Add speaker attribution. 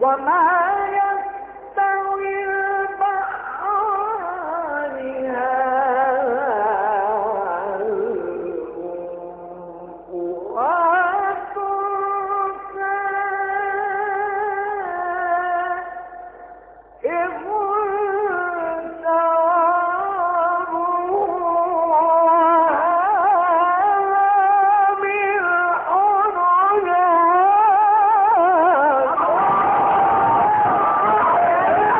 Speaker 1: وما يستوي البحران هذا الموء